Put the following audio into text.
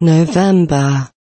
November.